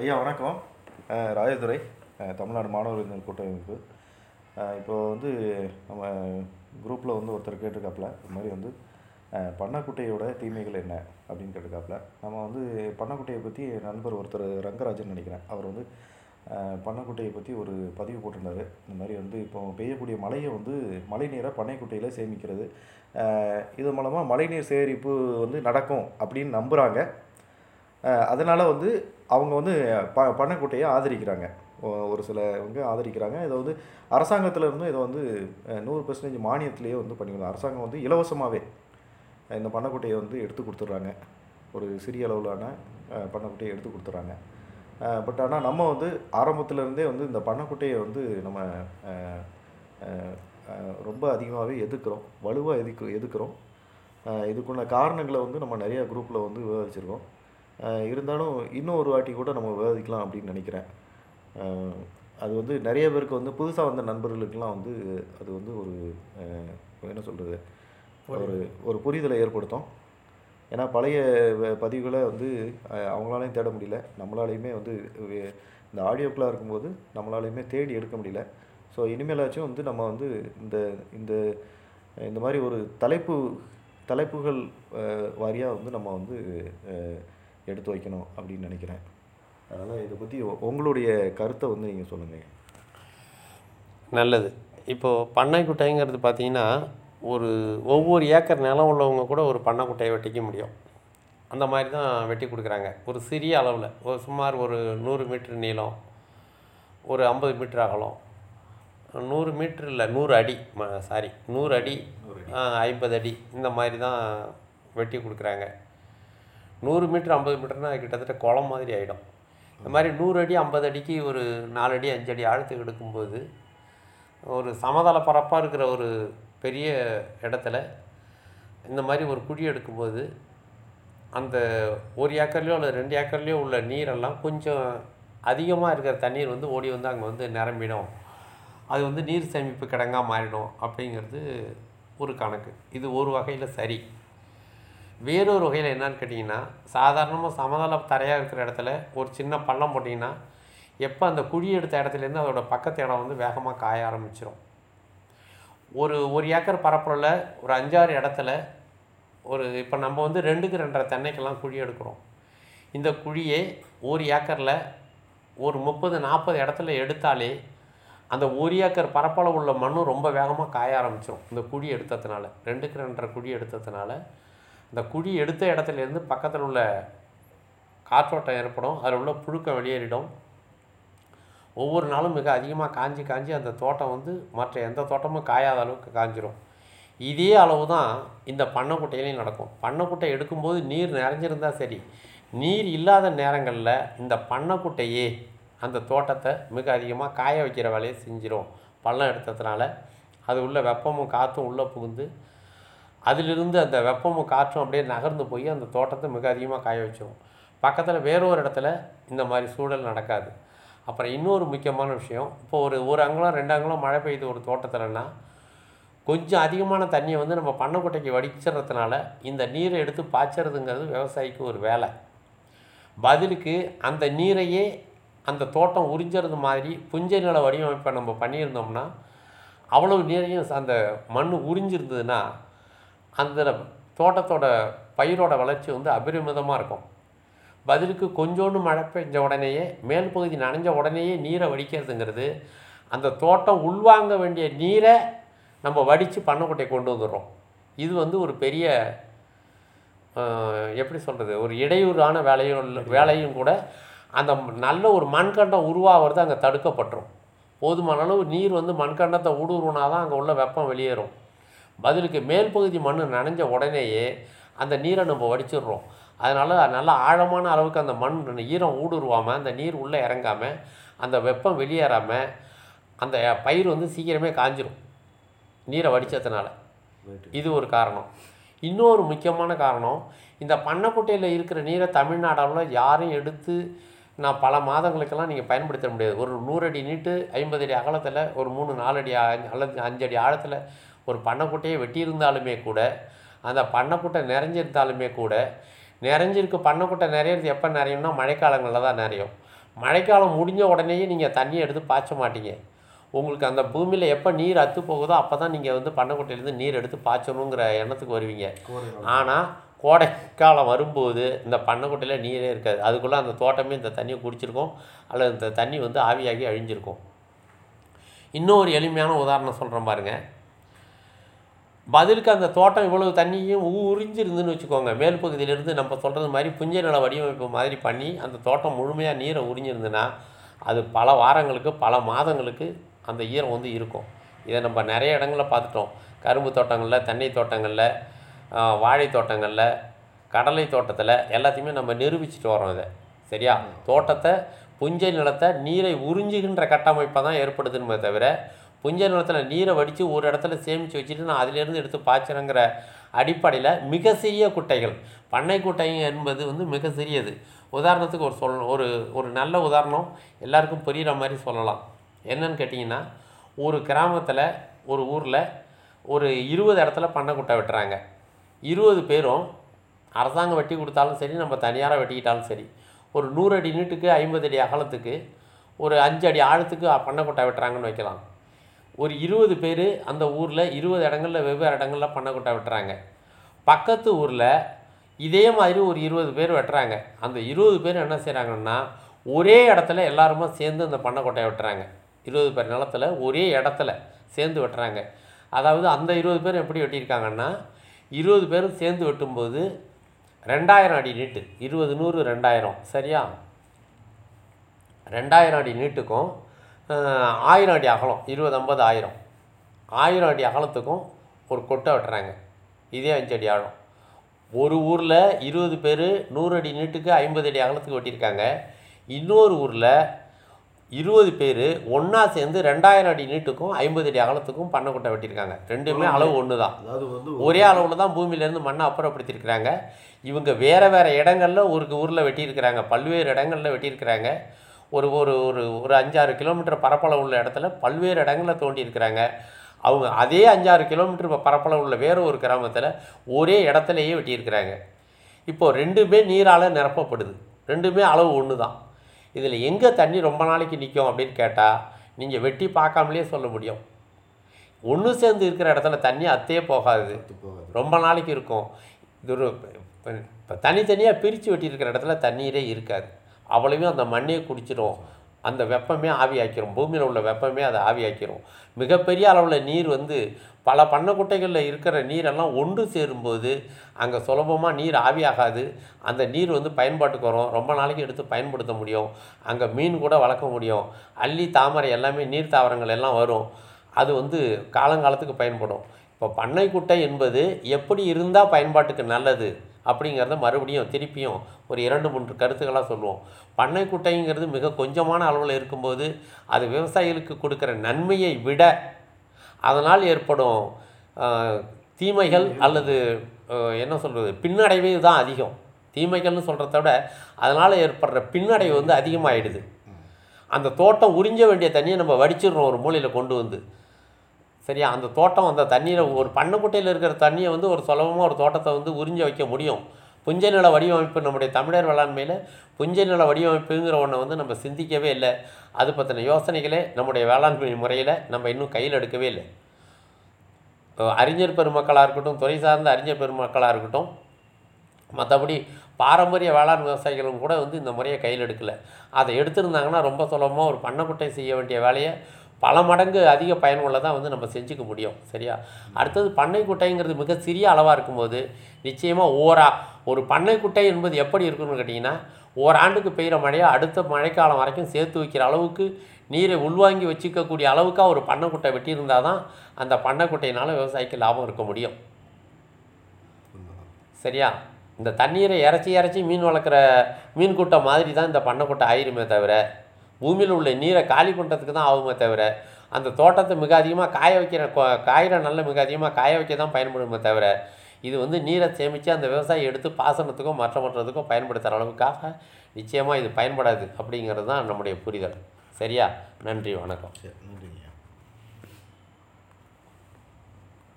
ஐயா வணக்கம். அஹ் ராயதுரை தமிழ்நாடு மாணவர் கூட்டமைப்பு. இப்போ வந்து நம்ம குரூப்பில் வந்து ஒருத்தர் கேட்டிருக்காப்புல இது மாதிரி வந்து பண்ணக்குட்டையோட பண்ணைக்குட்டையோட தீமைகள் என்ன அப்படின்னு கேட்டிருக்காப்புல. நம்ம வந்து பண்ணைக்குட்டையை பற்றி நண்பர் ஒருத்தர் ரங்கராஜன் நினைக்கிறேன். அவர் வந்து பண்ணக்குட்டையை பண்ணைக்குட்டையை பற்றி ஒரு பதிவு போட்டிருந்தார். இந்த மாதிரி வந்து இப்போ பெய்யக்கூடிய மழையை வந்து மழை நீரை பண்ணைக்குட்டையில் சேமிக்கிறது. இது மூலமாக மழைநீர் சேகரிப்பு வந்து நடக்கும் அப்படின்னு நம்புகிறாங்க அதனால் வந்து அவங்க வந்து ப பண்ணைக்குட்டையை ஆதரிக்கிறாங்க. ஒரு ஒரு சிலவங்க ஆதரிக்கிறாங்க. இதை வந்து அரசாங்கத்தில் இருந்தும் இதை வந்து நூறு பர்சன்டேஜ் மானியத்திலேயே வந்து பண்ணிக்கலாம் அரசாங்கம் வந்து இலவசமாகவே இந்த பண்ணைக்குட்டையை வந்து எடுத்து கொடுத்துட்றாங்க. ஒரு சிறிய அளவிலான அஹ், பண்ணைக்குட்டையை எடுத்து கொடுத்துட்றாங்க. பட் ஆனால் நம்ம வந்து ஆரம்பத்துலேருந்தே வந்து இந்த பண்ணைக்குட்டையை வந்து நம்ம ரொம்ப அதிகமாகவே எதிர்க்கிறோம். வலுவாக எதிர்க்கு எதிர்க்கிறோம். இதுக்குள்ள காரணங்களை வந்து நம்ம நிறையா குரூப்பில் வந்து விவாதிச்சிருக்கோம். இருந்தாலும் இன்னும் ஒரு வாட்டி கூட நம்ம விவாதிக்கலாம் அப்படின்னு நினைக்கிறேன். அது வந்து நிறைய பேருக்கு வந்து புதுசாக வந்த நண்பர்களுக்கெல்லாம் வந்து அது வந்து ஒரு என்ன சொல்கிறது ஒரு ஒரு புரிதலை ஏற்படுத்தும். ஏன்னா பழைய வ- பதிவுகளை வந்து அவங்களாலையும் தேட முடியல. நம்மளாலையுமே வந்து இந்த ஆடியோக்களாக இருக்கும்போது நம்மளாலையுமே தேடி எடுக்க முடியல. ஸோ இனிமேலாச்சும் வந்து நம்ம வந்து இந்த இந்த இந்த மாதிரி ஒரு தலைப்பு தலைப்புகள் வாரியாக வந்து நம்ம வந்து எடுத்து வைக்கணும் அப்படின்னு நினைக்கிறேன். அதனால் இதை பற்றி உங்களுடைய கருத்தை வந்து நீங்கள் சொல்லுங்கள் நல்லது. இப்போது பண்ணைக்குட்டைங்கிறது பார்த்தீங்கன்னா ஒரு ஒவ்வொரு ஏக்கர் நிலம் உள்ளவங்க கூட ஒரு பண்ணைக்குட்டையை வெட்டிக்க முடியும். அந்த மாதிரி தான் வெட்டி கொடுக்குறாங்க. ஒரு சிறிய அளவில் ஒரு சுமார் ஒரு நூறு மீட்டர் நீளம் ஒரு ஐம்பது மீட்டர் அகலம் நூறு மீட்டர் இல்லை நூறு அடி சாரி நூறு அடி ஐம்பது அடி இந்த மாதிரி தான் வெட்டி கொடுக்குறாங்க. நூறு மீட்டர் ஐம்பது மீட்டர்னா கிட்டத்தட்ட குளம் மாதிரி ஆகிடும் இந்த மாதிரி நூறு அடி ஐம்பது அடிக்கு ஒரு நாலு அடி அஞ்சு அடி ஆழத்துக்கு எடுக்கும்போது ஒரு சமதள பரப்பாக இருக்கிற ஒரு பெரிய இடத்துல இந்த மாதிரி ஒரு குழி எடுக்கும்போது அந்த ஒரு ஏக்கர்லேயோ அல்லது ரெண்டு ஏக்கர்லேயோ உள்ள நீரெல்லாம் கொஞ்சம் அதிகமாக இருக்கிற தண்ணீர் வந்து ஓடி வந்து அங்கே வந்து நிரம்பிடும். அது வந்து நீர் சேமிப்பு கிடங்காக மாறிடும் அப்படிங்கிறது ஒரு கணக்கு. இது ஒரு வகையில் சரி. வேறொரு வகையில் என்னன்னு கேட்டிங்கன்னா சாதாரணமாக சமதள தரையாக இருக்கிற இடத்துல ஒரு சின்ன பள்ளம் போட்டிங்கன்னா எப்போ அந்த குழி எடுத்த இடத்துலேருந்து அதோட பக்கத்து இடம் வந்து வேகமாக காய ஆரம்பிச்சிடும் ஒரு ஒரு ஏக்கர் பரப்புள்ள ஒரு அஞ்சாறு இடத்துல ஒரு இப்போ நம்ம வந்து ரெண்டுக்கு ரெண்டரை தென்னைக்கெல்லாம் குழி எடுக்கிறோம். இந்த குழியை ஒரு ஏக்கரில் ஒரு முப்பது நாற்பது இடத்துல எடுத்தாலே அந்த ஒரு ஏக்கர் பரப்பளவு உள்ள மண்ணும் ரொம்ப வேகமாக காய ஆரம்பிச்சிடும் இந்த குழி எடுத்ததுனால ரெண்டுக்கு ரெண்டரை குழி எடுத்ததுனால இந்த குழி எடுத்த இடத்துலேருந்து பக்கத்தில் உள்ள காற்றோட்டம் ஏற்படும் அதில் உள்ள புழுக்கம் வெளியேறிடும். ஒவ்வொரு நாளும் மிக அதிகமாக காஞ்சி காஞ்சி அந்த தோட்டம் வந்து மற்ற எந்த தோட்டமும் காயாத அளவுக்கு காஞ்சிரும். இதே அளவு தான் இந்த பண்ணைக்குட்டையிலையும் நடக்கும். பண்ணைக்குட்டை எடுக்கும்போது நீர் நிறைஞ்சிருந்தால் சரி. நீர் இல்லாத நேரங்களில் இந்த பண்ணைக்குட்டையே அந்த தோட்டத்தை மிக அதிகமாக காய வைக்கிற வேலையை செஞ்சிடும் பள்ளம் எடுத்ததுனால. அது உள்ள வெப்பமும் காற்றும் உள்ளே புகுந்து அதிலிருந்து அந்த வெப்பமும் காற்றும் அப்படியே நகர்ந்து போய் அந்த தோட்டத்தை மிக அதிகமாக காய வச்சிடும் பக்கத்தில் வேறொரு இடத்துல இந்த மாதிரி சூழல் நடக்காது. அப்புறம் இன்னொரு முக்கியமான விஷயம் இப்போ ஒரு ஒரு அங்குலம் ரெண்டு அங்குலம் மழை பெய்யுது ஒரு தோட்டத்தில்னா கொஞ்சம் அதிகமான தண்ணியை வந்து நம்ம பண்ணைக்குட்டைக்கு வடிச்சிடுறதுனால இந்த நீரை எடுத்து பாய்ச்சறதுங்கிறது விவசாயிக்கு ஒரு வேலை. பதிலுக்கு அந்த நீரையே அந்த தோட்டம் உறிஞ்சறது மாதிரி புஞ்ச நில வடிவமைப்பை நம்ம பண்ணியிருந்தோம்னா அவ்வளவு நீரையும் அந்த மண் உறிஞ்சிருந்ததுன்னா அந்த தோட்டத்தோட பயிரோட வளர்ச்சி வந்து அபரிமிதமாக இருக்கும். பதிலுக்கு கொஞ்சோண்டு மழை பெஞ்ச உடனேயே மேல் பகுதி நனைஞ்ச உடனேயே நீரை வடிக்கிறதுங்கிறது அந்த தோட்டம் உள்வாங்க வேண்டிய நீரை நம்ம வடித்து பண்ணைக்குட்டை கொண்டு வந்துடுறோம். இது வந்து ஒரு பெரிய எப்படி சொல்கிறது ஒரு இடையூறான வேலையும் வேலையும் கூட அந்த நல்ல ஒரு மண்கண்டம் உருவாகிறது அங்கே தடுக்கப்பட்டுரும். போதுமான அளவு நீர் வந்து மண்கண்டத்தை ஊடுருவினா தான் அங்கே உள்ள வெப்பம் வெளியேறும். பதிலுக்கு மேல் பகுதி மண் நனைஞ்ச உடனேயே அந்த நீரை நம்ம வடிச்சிடுறோம். அதனால் நல்ல ஆழமான அளவுக்கு அந்த மண் ஈரம் ஊடுருவாமல் அந்த நீர் உள்ளே இறங்காமல் அந்த வெப்பம் வெளியேறாமல் அந்த பயிர் வந்து சீக்கிரமே காஞ்சிரும் நீரை வடித்ததுனால இது ஒரு காரணம். இன்னொரு முக்கியமான காரணம் இந்த பண்ணைக்குட்டையில் இருக்கிற நீரை தமிழ்நாடு அளவில் யாரும் எடுத்து நான் பல மாதங்களுக்கெல்லாம் நீங்கள் பயன்படுத்த முடியாது. ஒரு நூறு அடி நீட்டு ஐம்பது அடி அகலத்தில் ஒரு மூணு நாலு அடி அல்லது அஞ்சு அடி ஆழத்தில் ஒரு பண்ணைக்குட்டையை வெட்டியிருந்தாலுமே கூட அந்த பண்ணைக்குட்டை நிறைஞ்சிருந்தாலுமே கூட நிறைஞ்சிருக்கு பண்ணைக்குட்டை நிறையிறது எப்போ நிறையும்னா மழைக்காலங்களில் தான் நிறையும். மழைக்காலம் முடிஞ்ச உடனேயே நீங்கள் தண்ணியை எடுத்து பாய்ச்ச மாட்டீங்க. உங்களுக்கு அந்த பூமியில் எப்போ நீர் அத்து போகுதோ அப்போ தான் நீங்கள் வந்து பண்ணைக்குட்டையிலேருந்து நீர் எடுத்து பாய்ச்சணுங்கிற எண்ணத்துக்கு வருவீங்க. ஆனால் கோடைக்காலம் வரும்போது இந்த பண்ணைக்குட்டையில் நீரே இருக்காது. அதுக்குள்ளே அந்த தோட்டமே இந்த தண்ணியை குடிச்சிருக்கும். அல்லது இந்த தண்ணி வந்து ஆவியாகி அழிஞ்சிருக்கும். இன்னொரு எளிமையான உதாரணம் சொல்கிறேன் பாருங்க. பதிலுக்கு அந்த தோட்டம் இவ்வளவு தண்ணியும் ஊ- உறிஞ்சிருந்துன்னு வச்சுக்கோங்க. மேல் பகுதியிலிருந்து நம்ம சொல்கிறது மாதிரி புஞ்சை நில வடிவமைப்பு மாதிரி பண்ணி அந்த தோட்டம் முழுமையாக நீரை உறிஞ்சிருந்துன்னா அது பல வாரங்களுக்கு பல மாதங்களுக்கு அந்த ஈரம் வந்து இருக்கும். இதை நம்ம நிறைய இடங்களில் பார்த்துட்டோம். கரும்பு தோட்டங்களில் தென்னை தோட்டங்களில் வாழை தோட்டங்களில் கடலை தோட்டத்தில் எல்லாத்தையுமே நம்ம நிரூபிச்சுட்டு வரோம் இதை. சரியா? தோட்டத்தை புஞ்சை நிலத்தை நீரை உறிஞ்சுகின்ற கட்டமைப்பை தான் ஏற்படுதுன்னு தவிர புஞ்ச நிலத்தில் நீரை வடித்து ஒரு இடத்துல சேமித்து வச்சுட்டு நான் அதிலேருந்து எடுத்து பாய்ச்சறேங்கிற அடிப்படையில் மிக சிறிய குட்டைகள். பண்ணை குட்டை என்பது வந்து மிக சிறியது. உதாரணத்துக்கு ஒரு சொல் ஒரு ஒரு நல்ல உதாரணம் எல்லாருக்கும் புரிகிற மாதிரி சொல்லலாம். என்னன்னு கேட்டிங்கன்னா ஒரு கிராமத்தில் ஒரு ஊரில் ஒரு இருபது இடத்துல பண்ணை குட்டை வெட்டுறாங்க. இருபது பேரும் அரசாங்கம் வெட்டி கொடுத்தாலும் சரி நம்ம தனியாராக வெட்டிக்கிட்டாலும் சரி ஒரு நூறு அடி நீட்டுக்கு ஐம்பது அடி அகலத்துக்கு ஒரு அஞ்சு அடி ஆழத்துக்கு பண்ணை குட்டை வெட்டுறாங்கன்னு வைக்கலாம். ஒரு இருபது பேர் அந்த ஊரில் இருபது இடங்களில் வெவ்வேறு இடங்களில் பண்ணை வெட்டுறாங்க. பக்கத்து ஊரில் இதே மாதிரி ஒரு இருபது பேர் வெட்டுறாங்க. அந்த இருபது பேர் என்ன செய்கிறாங்கன்னா ஒரே இடத்துல எல்லாருமா சேர்ந்து அந்த பண்ணை கொட்டையை வெட்டுறாங்க. இருபது பேர் நிலத்துல ஒரே இடத்துல சேர்ந்து வெட்டுறாங்க. அதாவது அந்த இருபது பேர் எப்படி வெட்டியிருக்காங்கன்னா இருபது பேரும் சேர்ந்து வெட்டும்போது ரெண்டாயிரம் அடி நீட்டு. இருபது நூறு ரெண்டாயிரம். சரியா? ரெண்டாயிரம் அடி நீட்டுக்கும் ஆயிரம் அடி அகலம் இருபது ஐம்பது ஆயிரம். ஆயிரம் அடி அகலத்துக்கும் ஒரு கொட்டை வெட்டுறாங்க. இதே அஞ்சு அடி ஆழம். ஒரு ஊரில் இருபது பேர் நூறு அடி நீட்டுக்கு ஐம்பது அடி அகலத்துக்கு வெட்டியிருக்காங்க. இன்னொரு ஊரில் இருபது பேர் ஒன்றா சேர்ந்து ரெண்டாயிரம் அடி நீட்டுக்கும் ஐம்பது அடி அகலத்துக்கும் பண்ணை கொட்டை வெட்டியிருக்காங்க. ரெண்டுமே அளவு ஒன்று தான் அதாவது வந்து ஒரே அளவில் தான் பூமியிலேருந்து மண்ணை அப்புறப்படுத்தியிருக்கிறாங்க. இவங்க வேறு வேறு இடங்களில் ஒரு ஊரில் வெட்டியிருக்கிறாங்க. பல்வேறு இடங்களில் வெட்டியிருக்கிறாங்க. ஒரு ஒரு ஒரு ஒரு அஞ்சாறு கிலோமீட்டர் பரப்பளவு உள்ள இடத்துல பல்வேறு இடங்களில் தோண்டியிருக்கிறாங்க அவங்க அதே அஞ்சாறு கிலோமீட்டர் பரப்பளவு உள்ள வேறு ஒரு கிராமத்தில் ஒரே இடத்துலையே வெட்டியிருக்கிறாங்க. இப்போது ரெண்டுமே நீரால் நிரப்பப்படுது. ரெண்டுமே அளவு ஒன்று தான் இதில் எங்கே தண்ணி ரொம்ப நாளைக்கு நிற்கும் அப்படின்னு கேட்டால் நீங்கள் வெட்டி பார்க்காமலே சொல்ல முடியும். ஒன்று சேர்ந்து இருக்கிற இடத்துல தண்ணி அத்தே போகாது. போகாது. ரொம்ப நாளைக்கு இருக்கும். இது ஒரு இப்போ தனித்தனியாக பிரித்து வெட்டியிருக்கிற இடத்துல தண்ணீரே இருக்காது. அவ்வளவையும் அந்த மண்ணே குடிச்சிடும் அந்த வெப்பமே ஆவியாக்கிரும். பூமியில் உள்ள வெப்பமே அதை ஆவியாக்கிரும். மிகப்பெரிய அளவில் நீர் வந்து பல பண்ணைக்குட்டைகளில் இருக்கிற நீரெல்லாம் ஒன்று சேரும்போது அங்கே சுலபமாக நீர் ஆவியாகாது. அந்த நீர் வந்து பயன்பாட்டுக்கு வரும். ரொம்ப நாளைக்கு எடுத்து பயன்படுத்த முடியும். அங்கே மீன் கூட வளர்க்க முடியும். அள்ளி தாமரை எல்லாமே நீர் தாவரங்கள் எல்லாம் வரும். அது வந்து காலங்காலத்துக்கு பயன்படும். இப்போ பண்ணைக்குட்டை என்பது எப்படி இருந்தால் பயன்பாட்டுக்கு நல்லது? அப்படிங்கிறத மறுபடியும் திருப்பியும் ஒரு இரண்டு மூன்று கருத்துக்களாக சொல்லுவோம். பண்ணைக்குட்டைங்கிறது மிக கொஞ்சமான அளவில் இருக்கும்போது அது விவசாயிகளுக்கு கொடுக்குற நன்மையை விட அதனால் ஏற்படும் தீமைகள் அல்லது என்ன சொல்கிறது பின்னடைவே தான் அதிகம். தீமைகள்னு சொல்கிறத விட அதனால் ஏற்படுற பின்னடைவு வந்து அதிகமாகிடுது அந்த தோட்டம் உறிஞ்ச வேண்டிய தண்ணியை நம்ம வடிச்சிடுறோம் ஒரு மூலையில் கொண்டு வந்து. சரியா? அந்த தோட்டம் அந்த தண்ணியில் ஒரு பண்ணைக்குட்டையில் இருக்கிற தண்ணியை வந்து ஒரு சுலபமாக ஒரு தோட்டத்தை வந்து உறிஞ்ச வைக்க முடியும். புஞ்ச நில வடிவமைப்பு நம்முடைய தமிழர் வேளாண்மையில் புஞ்சை நில வடிவமைப்புங்கிற ஒன்றை வந்து நம்ம சிந்திக்கவே இல்லை. அது பற்றின யோசனைகளே நம்முடைய வேளாண்மை முறையில் நம்ம இன்னும் கையில் எடுக்கவே இல்லை. அறிஞர் பெருமக்களாக இருக்கட்டும் துறை சார்ந்த அறிஞர் பெருமக்களாக இருக்கட்டும் மற்றபடி பாரம்பரிய வேளாண் விவசாயிகளும் கூட வந்து இந்த முறையை கையில் எடுக்கலை. அதை எடுத்திருந்தாங்கன்னா ரொம்ப சுலபமாக ஒரு பண்ணக்குட்டை செய்ய வேண்டிய வேலையை பல மடங்கு அதிக பயனுள்ளதாக வந்து நம்ம செஞ்சுக்க முடியும் சரியா? அடுத்தது பண்ணைக்குட்டைங்கிறது மிக சிறிய அளவாக இருக்கும்போது நிச்சயமாக ஓரா ஒரு பண்ணைக்குட்டை என்பது எப்படி இருக்குன்னு கேட்டிங்கன்னா ஓராண்டுக்கு பெய்கிற மழையை அடுத்த மழைக்காலம் வரைக்கும் சேர்த்து வைக்கிற அளவுக்கு நீரை உள்வாங்கி வச்சுக்கக்கூடிய அளவுக்கு ஒரு பண்ணைக்குட்டை வெட்டியிருந்தால் தான் அந்த பண்ணைக்குட்டையினால் விவசாயிக்கு லாபம் இருக்க முடியும். சரியா? இந்த தண்ணீரை இறச்சி இறச்சி மீன் வளர்க்குற மீன் கூட்டம் மாதிரி தான் இந்த பண்ணைக்குட்டை ஆயிருமே தவிர பூமியில் உள்ள நீரை காலி பண்ணுறதுக்கு தான் ஆகுமே தவிர அந்த தோட்டத்தை மிக அதிகமாக காய வைக்கிற காயிற நல்ல மிக அதிகமாக காய வைக்க தான் பயன்படுமே தவிர இது வந்து நீரை சேமித்து அந்த விவசாயி எடுத்து பாசனத்துக்கும் மற்ற மற்றதுக்கும் பயன்படுத்துகிற அளவுக்காக நிச்சயமாக இது பயன்படாது அப்படிங்கிறது தான் நம்முடைய புரிதல். சரியா? நன்றி வணக்கம். சரி நன்றி